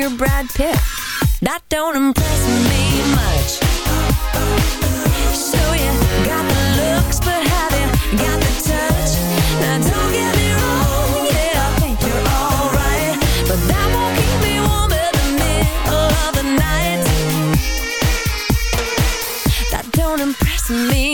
you're Brad Pitt. That don't impress me much. So you got the looks, but haven't got the touch. Now don't get me wrong, yeah, I think you're alright, but that won't keep me warm in the middle of the night. That don't impress me.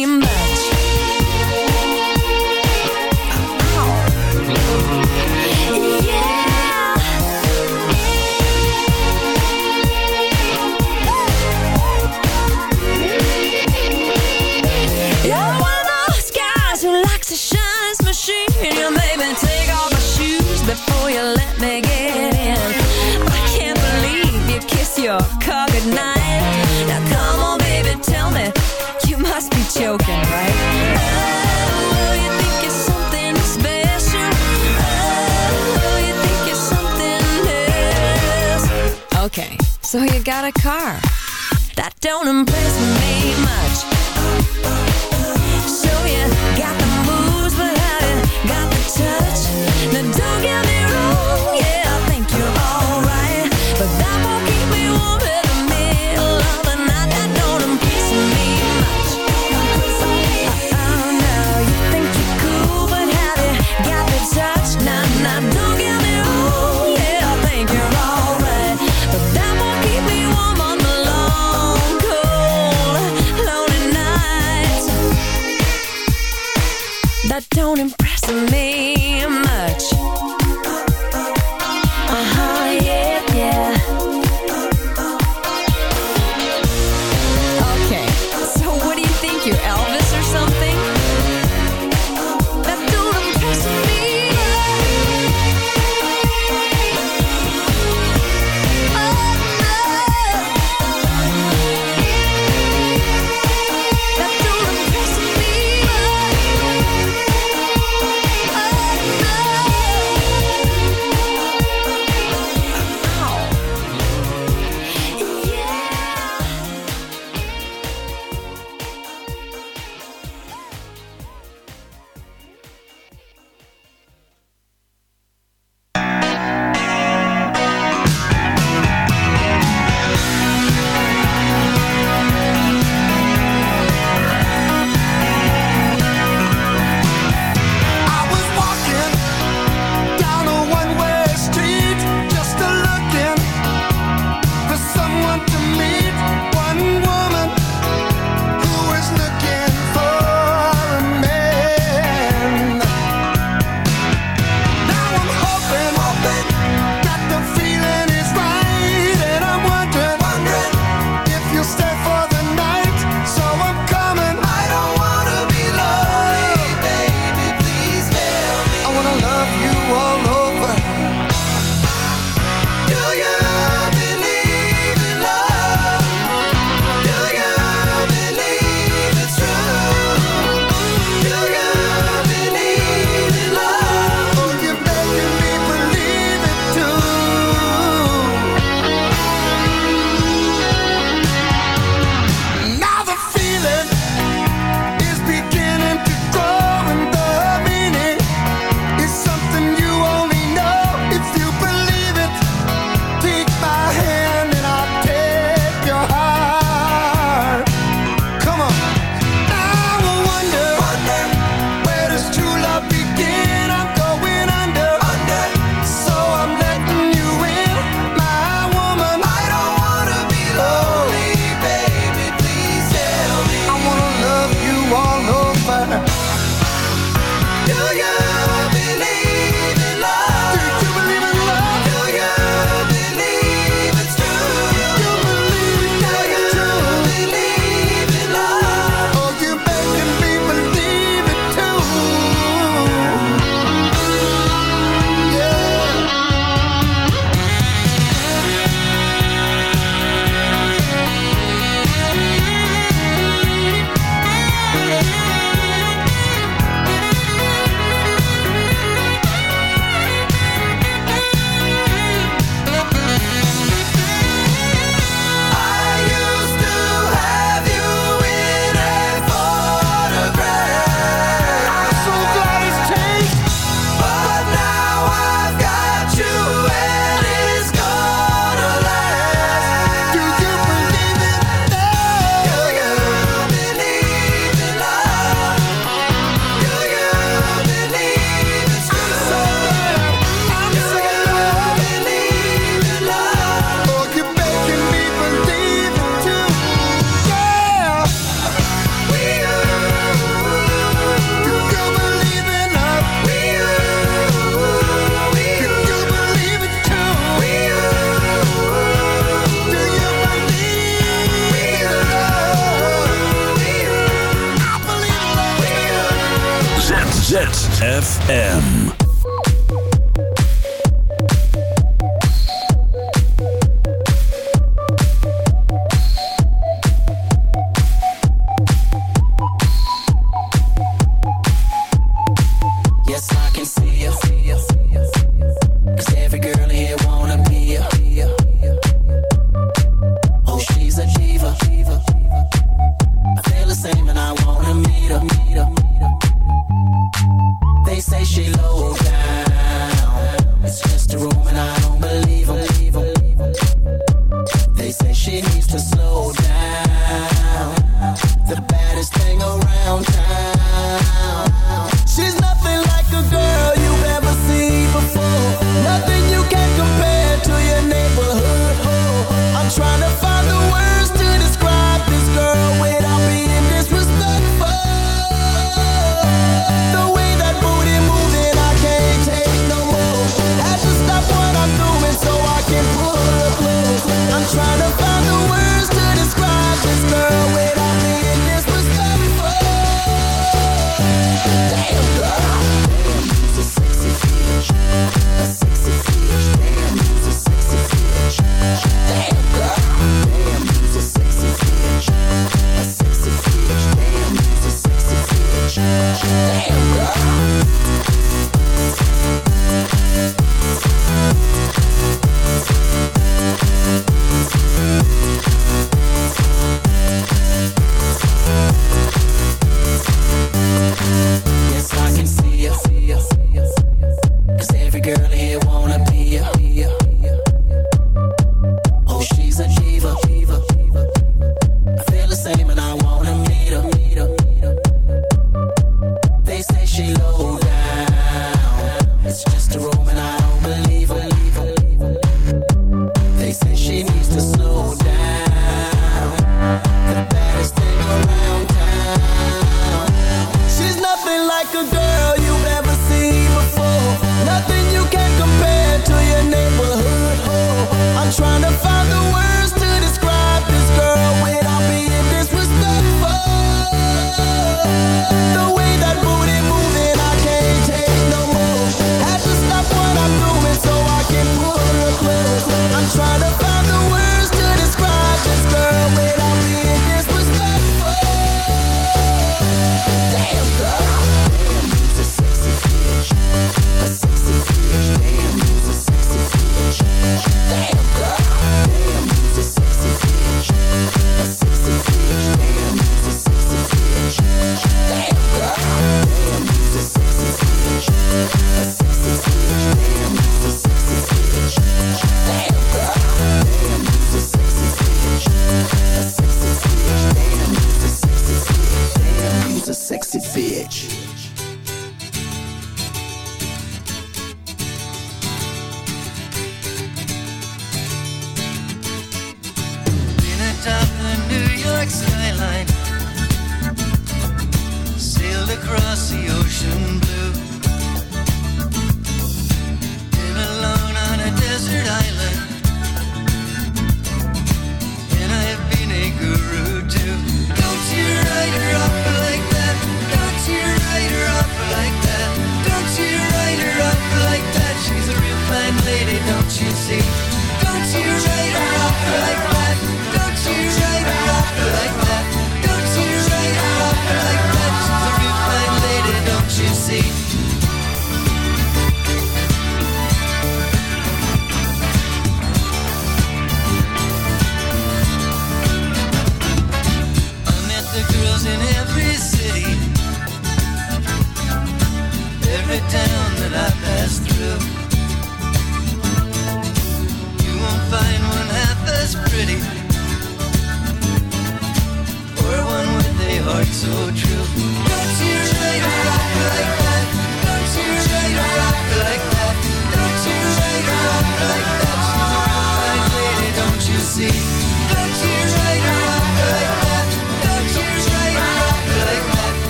Don't.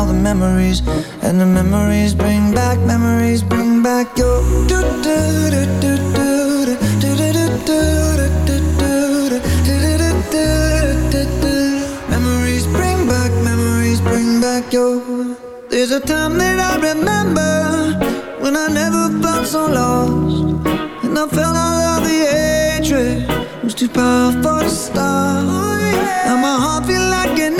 All the memories. And the memories bring back, memories bring back your. Memories bring back, memories bring back your. There's a time that I remember when I never felt so lost, and I felt all of the hatred was too powerful to stop. Now my heart feel like an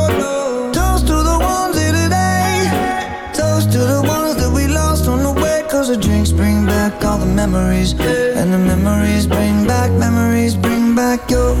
All the memories. And the memories bring back, memories bring back your.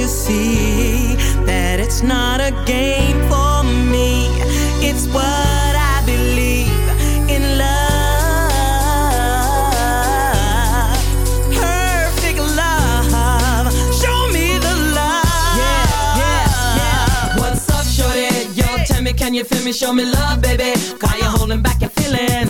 you see that it's not a game for me? It's what I believe in love. Perfect love. Show me the love. Yeah, yeah, yeah. What's up, shorty? Yo, tell me, can you feel me? Show me love, baby. Why you holding back your feelings?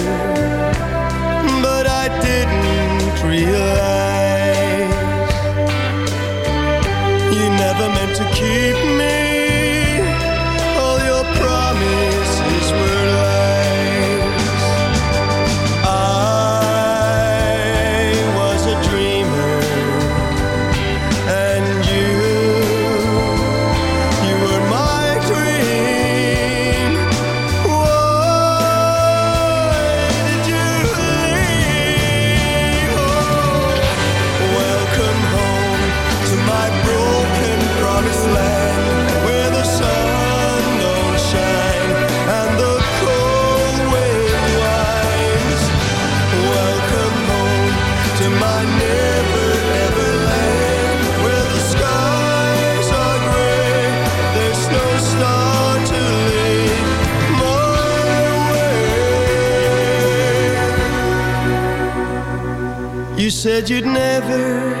said you'd never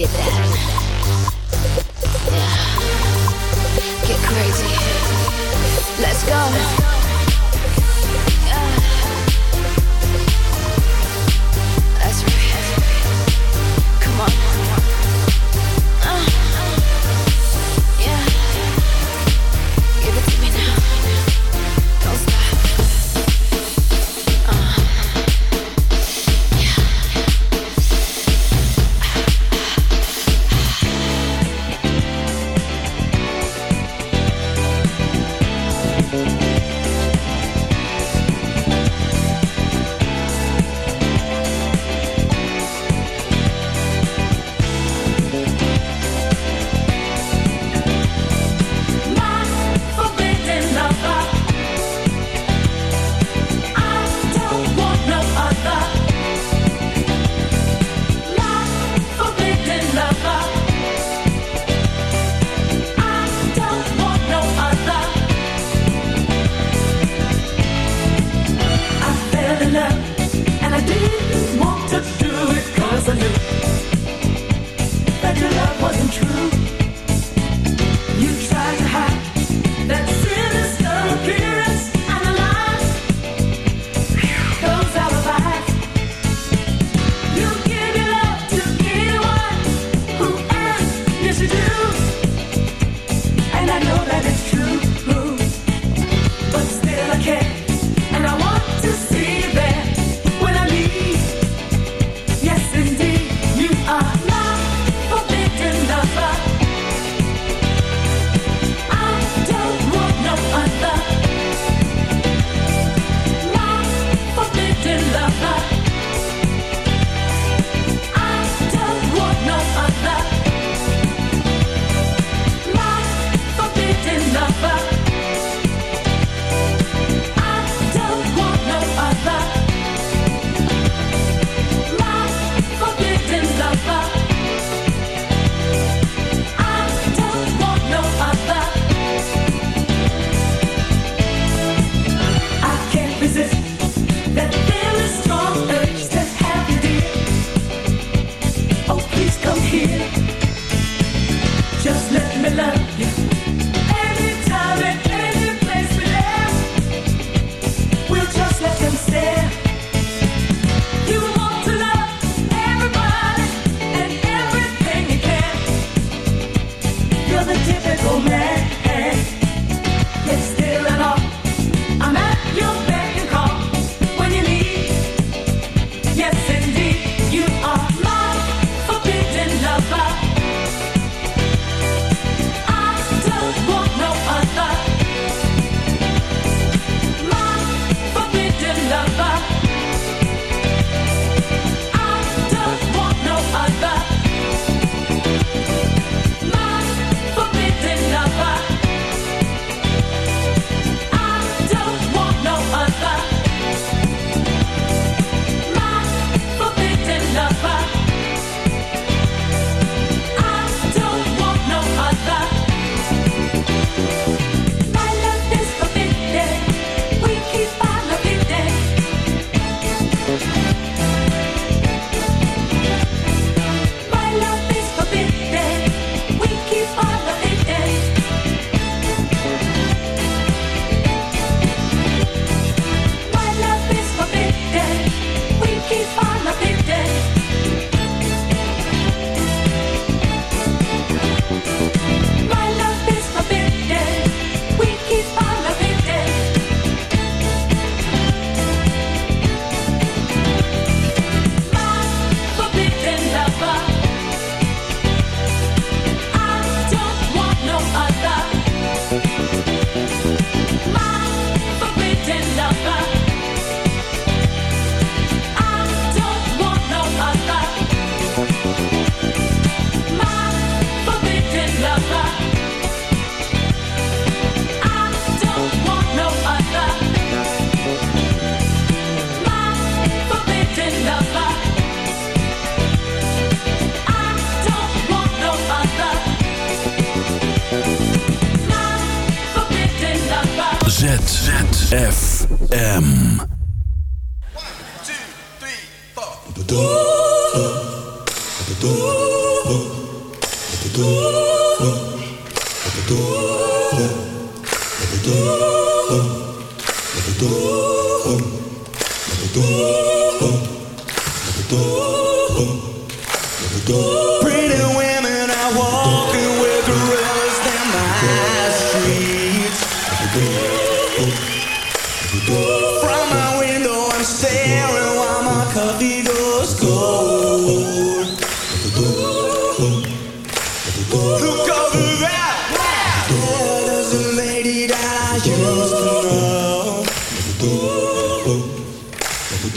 Needed that. Yeah. Get crazy. Let's go.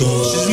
To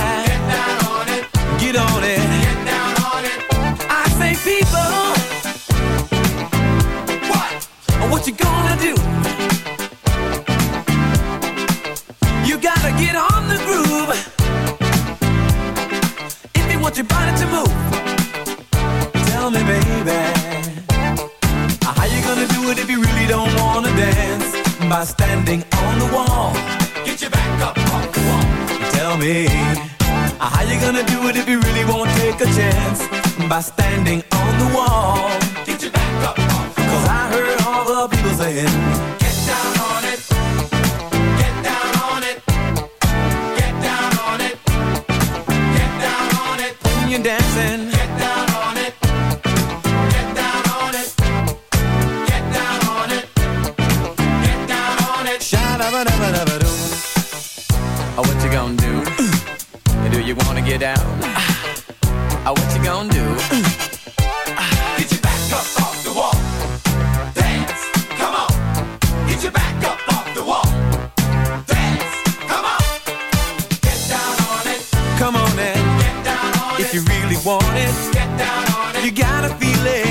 By standing on the wall. Get your back up off the Cause I heard all the people saying, Get down on it. Get down on it. Get down on it. Get down on it. when you're dancing, Get down on it. Get down on it. Get down on it. Get down on it. sha-da-ba-da-ba-da-ba-doo. Oh, what you gonna do? Do you wanna get down? What you gonna do? Mm. Get your back up off the wall. Dance, come on. Get your back up off the wall. Dance, come on. Get down on it. come on and Get down on it. if you really want it, Get down on it. you gotta feel it.